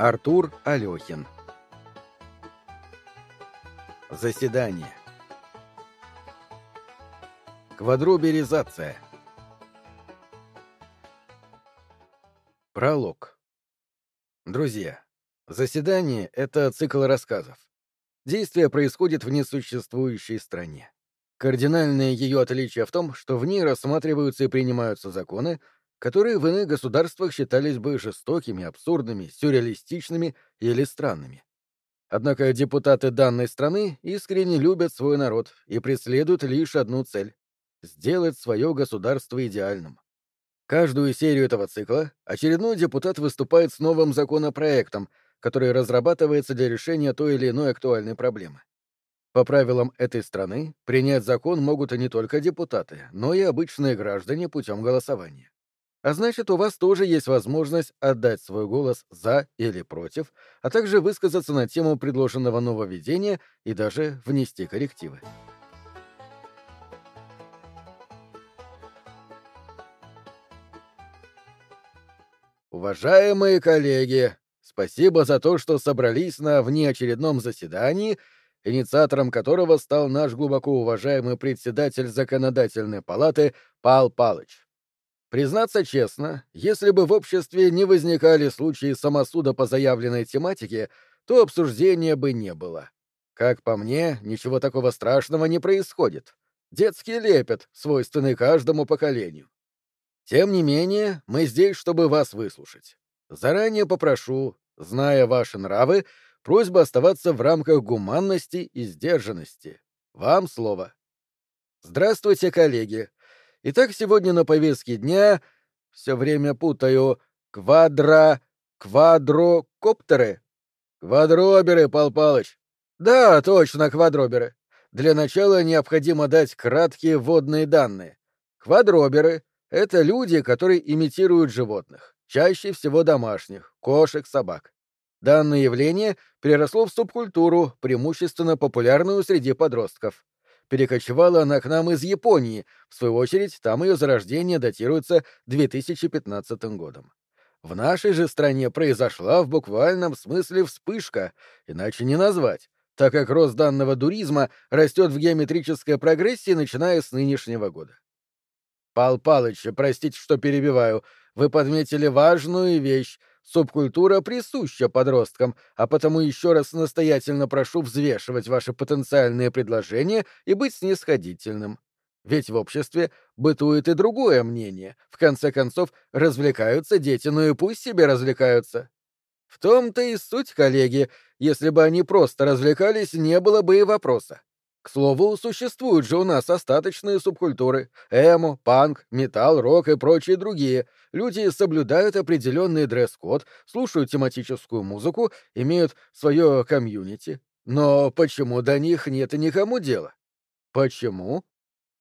Артур Алехин Заседание Квадруберизация Пролог Друзья, заседание — это цикл рассказов. Действие происходит в несуществующей стране. Кардинальное ее отличие в том, что в ней рассматриваются и принимаются законы, которые в иных государствах считались бы жестокими, абсурдными, сюрреалистичными или странными. Однако депутаты данной страны искренне любят свой народ и преследуют лишь одну цель — сделать свое государство идеальным. Каждую серию этого цикла очередной депутат выступает с новым законопроектом, который разрабатывается для решения той или иной актуальной проблемы. По правилам этой страны принять закон могут не только депутаты, но и обычные граждане путем голосования. А значит, у вас тоже есть возможность отдать свой голос «за» или «против», а также высказаться на тему предложенного нововведения и даже внести коррективы. Уважаемые коллеги, спасибо за то, что собрались на внеочередном заседании, инициатором которого стал наш глубоко уважаемый председатель Законодательной палаты Пал Палыч. Признаться честно, если бы в обществе не возникали случаи самосуда по заявленной тематике, то обсуждения бы не было. Как по мне, ничего такого страшного не происходит. Детский лепет, свойственный каждому поколению. Тем не менее, мы здесь, чтобы вас выслушать. Заранее попрошу, зная ваши нравы, просьба оставаться в рамках гуманности и сдержанности. Вам слово. Здравствуйте, коллеги. Итак, сегодня на повестке дня все время путаю квадро... квадрокоптеры. Квадроберы, Пал Палыч. Да, точно, квадроберы. Для начала необходимо дать краткие вводные данные. Квадроберы — это люди, которые имитируют животных, чаще всего домашних, кошек, собак. Данное явление переросло в субкультуру, преимущественно популярную среди подростков. Перекочевала она к нам из Японии, в свою очередь, там ее зарождение датируется 2015 годом. В нашей же стране произошла в буквальном смысле вспышка, иначе не назвать, так как рост данного дуризма растет в геометрической прогрессии, начиная с нынешнего года. Пал Палыч, простите, что перебиваю, вы подметили важную вещь, Субкультура присуща подросткам, а потому еще раз настоятельно прошу взвешивать ваши потенциальные предложения и быть снисходительным. Ведь в обществе бытует и другое мнение. В конце концов, развлекаются дети, ну и пусть себе развлекаются. В том-то и суть, коллеги. Если бы они просто развлекались, не было бы и вопроса. К слову, существуют же у нас остаточные субкультуры — эмо, панк, металл, рок и прочие другие. Люди соблюдают определенный дресс-код, слушают тематическую музыку, имеют свое комьюнити. Но почему до них нет и никому дела? Почему?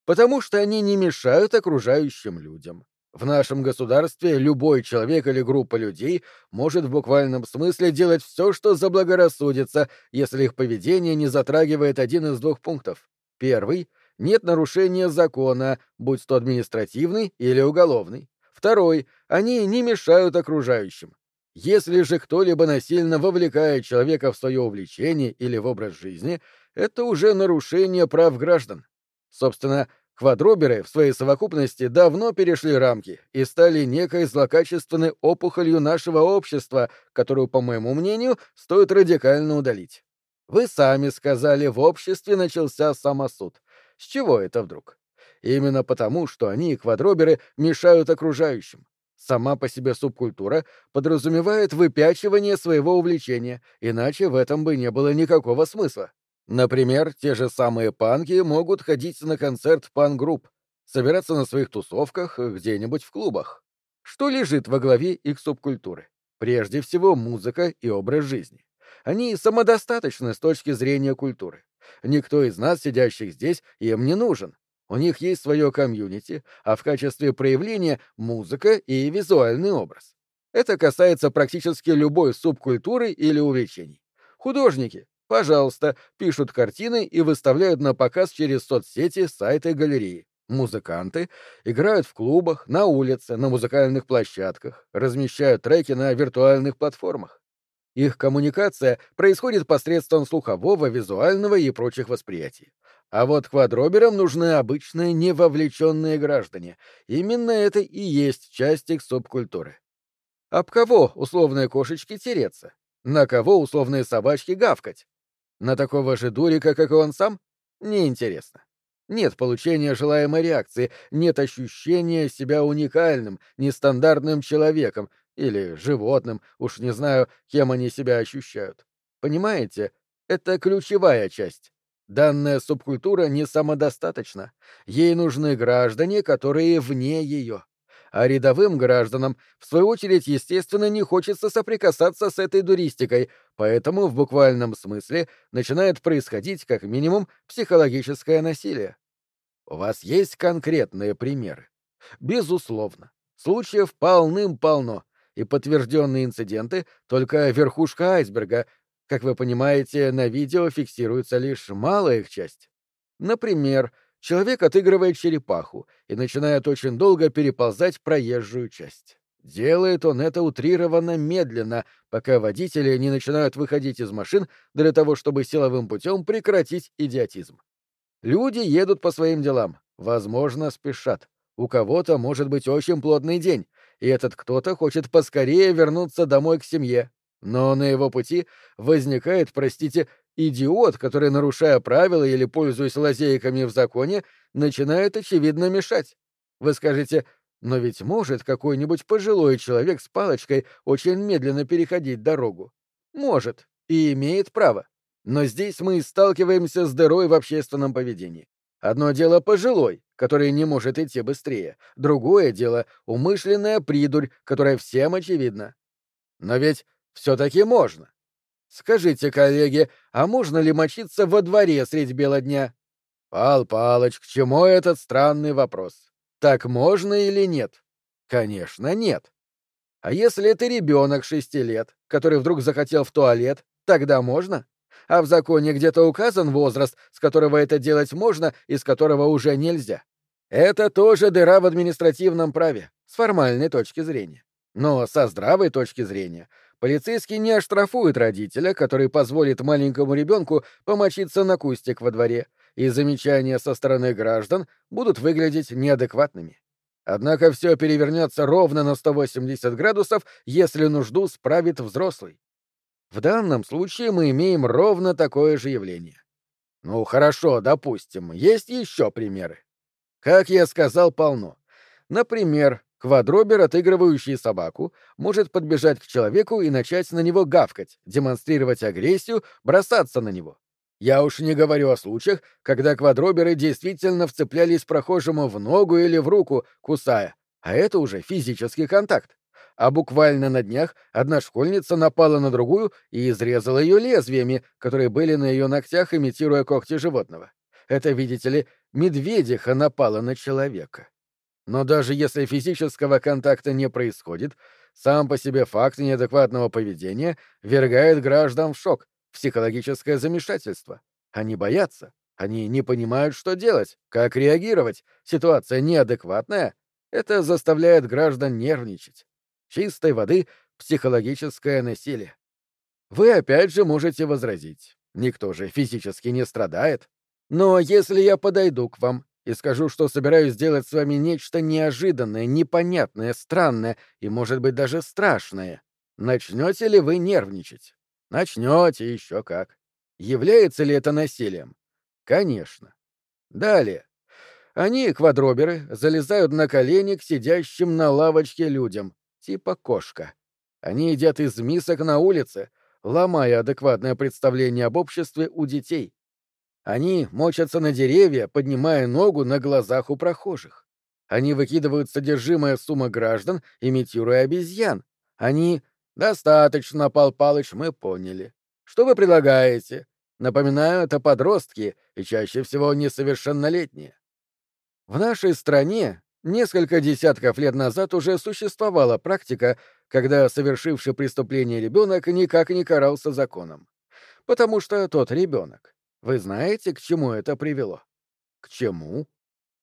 Потому что они не мешают окружающим людям. В нашем государстве любой человек или группа людей может в буквальном смысле делать все, что заблагорассудится, если их поведение не затрагивает один из двух пунктов. Первый — нет нарушения закона, будь то административный или уголовный. Второй — они не мешают окружающим. Если же кто-либо насильно вовлекает человека в свое увлечение или в образ жизни, это уже нарушение прав граждан. Собственно, Квадроберы в своей совокупности давно перешли рамки и стали некой злокачественной опухолью нашего общества, которую, по моему мнению, стоит радикально удалить. Вы сами сказали, в обществе начался самосуд. С чего это вдруг? Именно потому, что они, квадроберы, мешают окружающим. Сама по себе субкультура подразумевает выпячивание своего увлечения, иначе в этом бы не было никакого смысла. Например, те же самые панки могут ходить на концерт пан-групп, собираться на своих тусовках где-нибудь в клубах. Что лежит во главе их субкультуры? Прежде всего, музыка и образ жизни. Они самодостаточны с точки зрения культуры. Никто из нас, сидящих здесь, им не нужен. У них есть свое комьюнити, а в качестве проявления — музыка и визуальный образ. Это касается практически любой субкультуры или увлечений. Художники, Пожалуйста, пишут картины и выставляют на показ через соцсети, сайты, галереи. Музыканты играют в клубах, на улице, на музыкальных площадках, размещают треки на виртуальных платформах. Их коммуникация происходит посредством слухового, визуального и прочих восприятий. А вот квадроберам нужны обычные невовлеченные граждане. Именно это и есть часть их субкультуры. Об кого условные кошечки тереться? На кого условные собачки гавкать? На такого же дурика, как и он сам? Неинтересно. Нет получения желаемой реакции, нет ощущения себя уникальным, нестандартным человеком или животным, уж не знаю, кем они себя ощущают. Понимаете, это ключевая часть. Данная субкультура не самодостаточна. Ей нужны граждане, которые вне ее. А рядовым гражданам, в свою очередь, естественно, не хочется соприкасаться с этой дуристикой, поэтому в буквальном смысле начинает происходить, как минимум, психологическое насилие. У вас есть конкретные примеры? Безусловно. Случаев полным-полно, и подтвержденные инциденты — только верхушка айсберга, как вы понимаете, на видео фиксируется лишь малая их часть. Например, человек отыгрывает черепаху и начинает очень долго переползать проезжую часть. Делает он это утрированно медленно, пока водители не начинают выходить из машин для того, чтобы силовым путем прекратить идиотизм. Люди едут по своим делам, возможно, спешат. У кого-то может быть очень плотный день, и этот кто-то хочет поскорее вернуться домой к семье, но на его пути возникает, простите, идиот, который, нарушая правила или пользуясь лазейками в законе, начинает очевидно мешать. Вы скажете, но ведь может какой-нибудь пожилой человек с палочкой очень медленно переходить дорогу. Может и имеет право. Но здесь мы сталкиваемся с дырой в общественном поведении. Одно дело пожилой, который не может идти быстрее, другое дело умышленная придурь, которая всем очевидна. Но ведь все-таки можно. Скажите, коллеги, а можно ли мочиться во дворе средь бела дня? Пал Палыч, к чему этот странный вопрос? Так можно или нет? Конечно, нет. А если это ребенок шести лет, который вдруг захотел в туалет, тогда можно? А в законе где-то указан возраст, с которого это делать можно и с которого уже нельзя. Это тоже дыра в административном праве, с формальной точки зрения. Но со здравой точки зрения полицейский не оштрафует родителя, который позволит маленькому ребенку помочиться на кустик во дворе, и замечания со стороны граждан будут выглядеть неадекватными. Однако все перевернется ровно на 180 градусов, если нужду справит взрослый. В данном случае мы имеем ровно такое же явление. Ну, хорошо, допустим, есть еще примеры. Как я сказал, полно. Например, Квадробер, отыгрывающий собаку, может подбежать к человеку и начать на него гавкать, демонстрировать агрессию, бросаться на него. Я уж не говорю о случаях, когда квадроберы действительно вцеплялись прохожему в ногу или в руку, кусая, а это уже физический контакт. А буквально на днях одна школьница напала на другую и изрезала ее лезвиями, которые были на ее ногтях, имитируя когти животного. Это, видите ли, медведиха напала на человека. Но даже если физического контакта не происходит, сам по себе факт неадекватного поведения вергает граждан в шок, психологическое замешательство. Они боятся, они не понимают, что делать, как реагировать. Ситуация неадекватная. Это заставляет граждан нервничать. Чистой воды психологическое насилие. Вы опять же можете возразить. Никто же физически не страдает. Но если я подойду к вам и скажу, что собираюсь сделать с вами нечто неожиданное, непонятное, странное и, может быть, даже страшное. Начнете ли вы нервничать? Начнете еще как. Является ли это насилием? Конечно. Далее. Они, квадроберы, залезают на колени к сидящим на лавочке людям, типа кошка. Они едят из мисок на улице, ломая адекватное представление об обществе у детей. Они мочатся на деревья, поднимая ногу на глазах у прохожих. Они выкидывают содержимое сумма граждан, имитируя обезьян. Они... Достаточно, Пал Палыч, мы поняли. Что вы предлагаете? Напоминаю, это подростки, и чаще всего несовершеннолетние. В нашей стране несколько десятков лет назад уже существовала практика, когда совершивший преступление ребенок никак не карался законом. Потому что тот ребенок вы знаете, к чему это привело? К чему?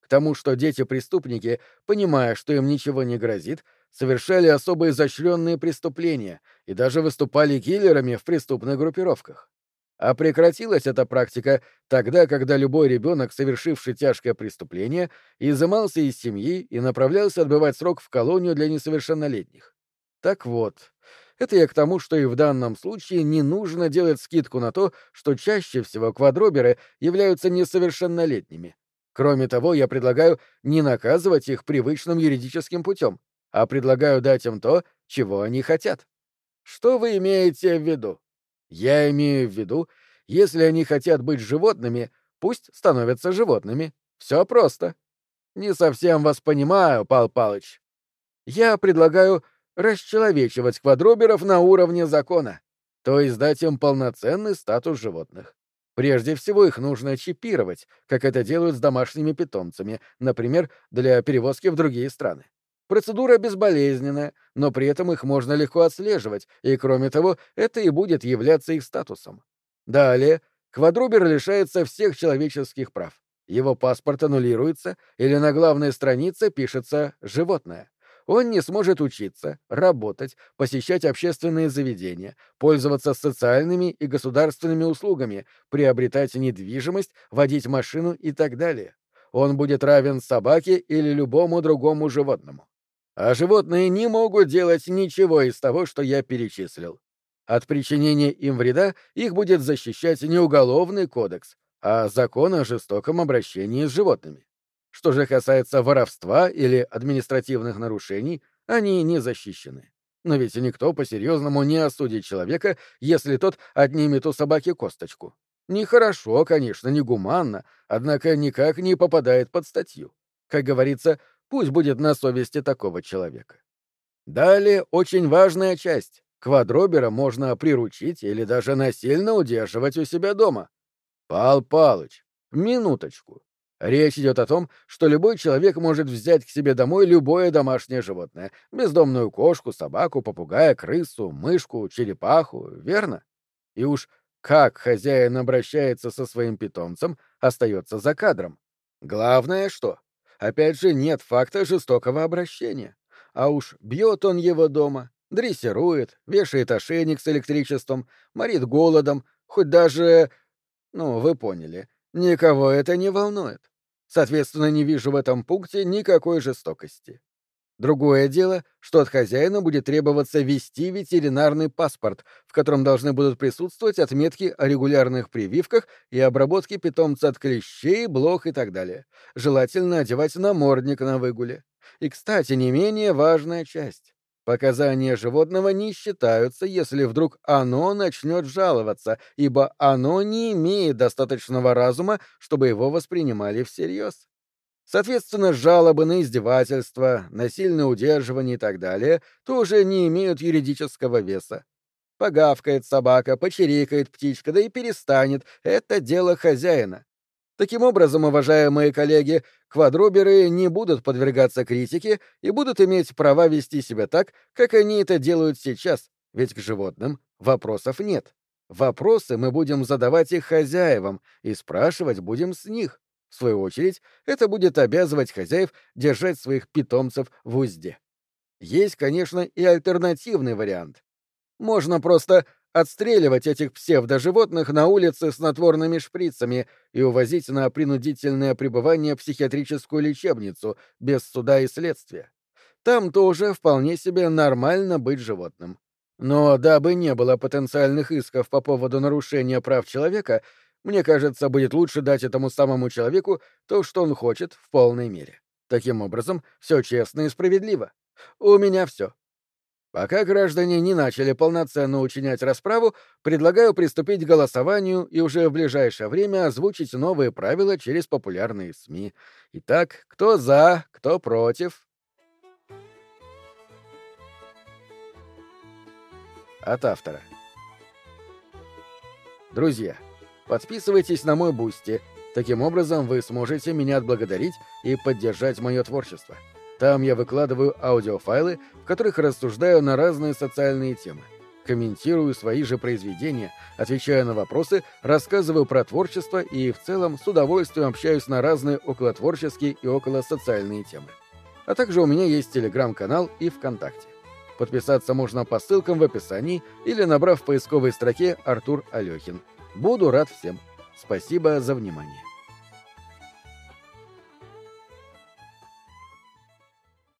К тому, что дети-преступники, понимая, что им ничего не грозит, совершали особо изощренные преступления и даже выступали киллерами в преступных группировках. А прекратилась эта практика тогда, когда любой ребенок, совершивший тяжкое преступление, изымался из семьи и направлялся отбывать срок в колонию для несовершеннолетних. Так вот, это я к тому, что и в данном случае не нужно делать скидку на то, что чаще всего квадроберы являются несовершеннолетними. Кроме того, я предлагаю не наказывать их привычным юридическим путем, а предлагаю дать им то, чего они хотят. Что вы имеете в виду? Я имею в виду, если они хотят быть животными, пусть становятся животными. Все просто. Не совсем вас понимаю, Пал Палыч. Я предлагаю расчеловечивать квадроберов на уровне закона, то есть дать им полноценный статус животных. Прежде всего их нужно чипировать, как это делают с домашними питомцами, например, для перевозки в другие страны. Процедура безболезненная, но при этом их можно легко отслеживать, и, кроме того, это и будет являться их статусом. Далее, квадрубер лишается всех человеческих прав. Его паспорт аннулируется, или на главной странице пишется «животное». Он не сможет учиться, работать, посещать общественные заведения, пользоваться социальными и государственными услугами, приобретать недвижимость, водить машину и так далее. Он будет равен собаке или любому другому животному. А животные не могут делать ничего из того, что я перечислил. От причинения им вреда их будет защищать не уголовный кодекс, а закон о жестоком обращении с животными. Что же касается воровства или административных нарушений, они не защищены. Но ведь никто по-серьезному не осудит человека, если тот отнимет у собаки косточку. Нехорошо, конечно, негуманно, однако никак не попадает под статью. Как говорится, Пусть будет на совести такого человека. Далее очень важная часть. Квадробера можно приручить или даже насильно удерживать у себя дома. Пал Палыч, минуточку. Речь идет о том, что любой человек может взять к себе домой любое домашнее животное. Бездомную кошку, собаку, попугая, крысу, мышку, черепаху, верно? И уж как хозяин обращается со своим питомцем, остается за кадром. Главное что? Опять же, нет факта жестокого обращения. А уж бьет он его дома, дрессирует, вешает ошейник с электричеством, морит голодом, хоть даже... Ну, вы поняли, никого это не волнует. Соответственно, не вижу в этом пункте никакой жестокости. Другое дело, что от хозяина будет требоваться вести ветеринарный паспорт, в котором должны будут присутствовать отметки о регулярных прививках и обработке питомца от клещей, блох и так далее. Желательно одевать намордник на выгуле. И, кстати, не менее важная часть. Показания животного не считаются, если вдруг оно начнет жаловаться, ибо оно не имеет достаточного разума, чтобы его воспринимали всерьез. Соответственно, жалобы на издевательство, насильное удерживание и так далее тоже не имеют юридического веса. Погавкает собака, почирикает птичка, да и перестанет. Это дело хозяина. Таким образом, уважаемые коллеги, квадроберы не будут подвергаться критике и будут иметь права вести себя так, как они это делают сейчас, ведь к животным вопросов нет. Вопросы мы будем задавать их хозяевам и спрашивать будем с них. В свою очередь, это будет обязывать хозяев держать своих питомцев в узде. Есть, конечно, и альтернативный вариант. Можно просто отстреливать этих псевдоживотных на улице с натворными шприцами и увозить на принудительное пребывание в психиатрическую лечебницу без суда и следствия. Там тоже вполне себе нормально быть животным. Но дабы не было потенциальных исков по поводу нарушения прав человека, мне кажется, будет лучше дать этому самому человеку то, что он хочет в полной мере. Таким образом, все честно и справедливо. У меня все. Пока граждане не начали полноценно учинять расправу, предлагаю приступить к голосованию и уже в ближайшее время озвучить новые правила через популярные СМИ. Итак, кто за, кто против? От автора. Друзья, Подписывайтесь на мой Boosty. Таким образом, вы сможете меня отблагодарить и поддержать мое творчество. Там я выкладываю аудиофайлы, в которых рассуждаю на разные социальные темы. Комментирую свои же произведения, отвечаю на вопросы, рассказываю про творчество и в целом с удовольствием общаюсь на разные околотворческие и околосоциальные темы. А также у меня есть телеграм-канал и ВКонтакте. Подписаться можно по ссылкам в описании или набрав в поисковой строке Артур Алехин. Буду рад всем. Спасибо за внимание.